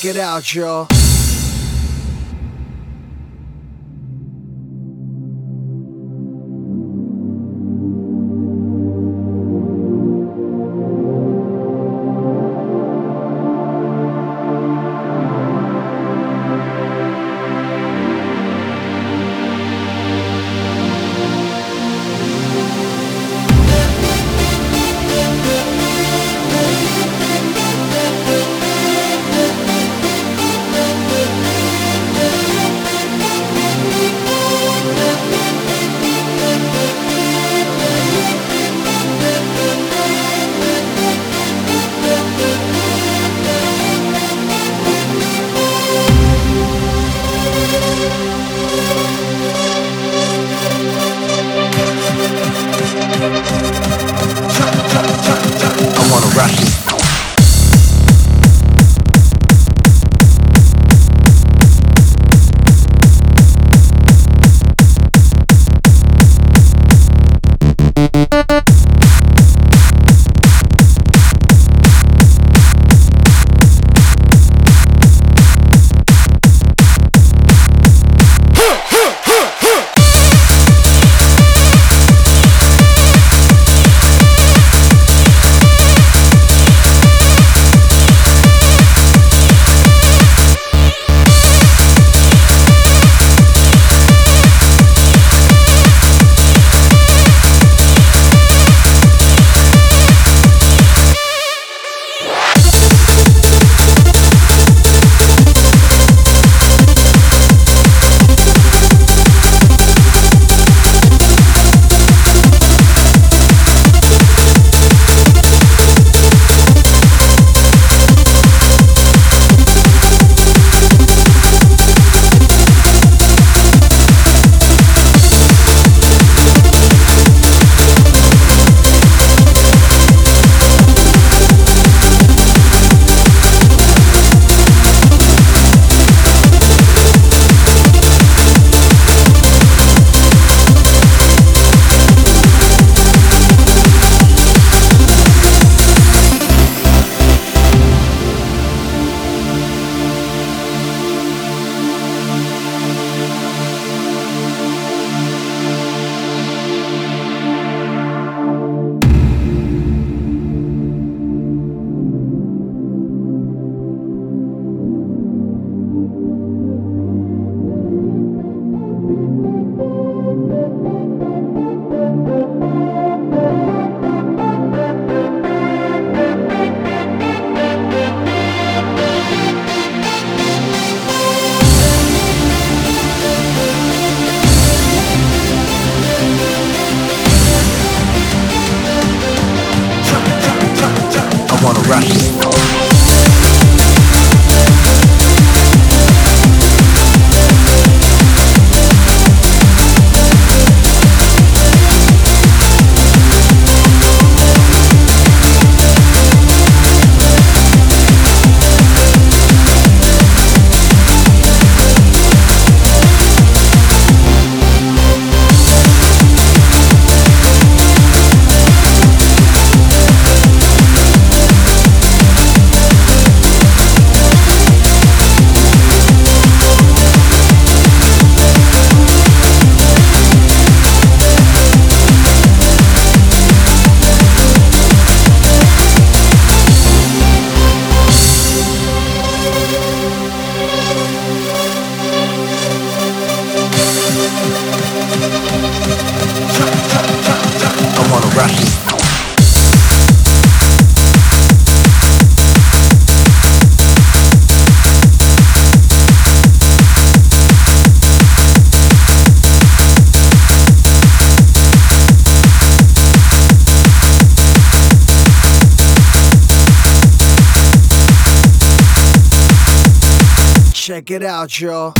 Check it out, y'all. Wanna rock Check it out, y'all.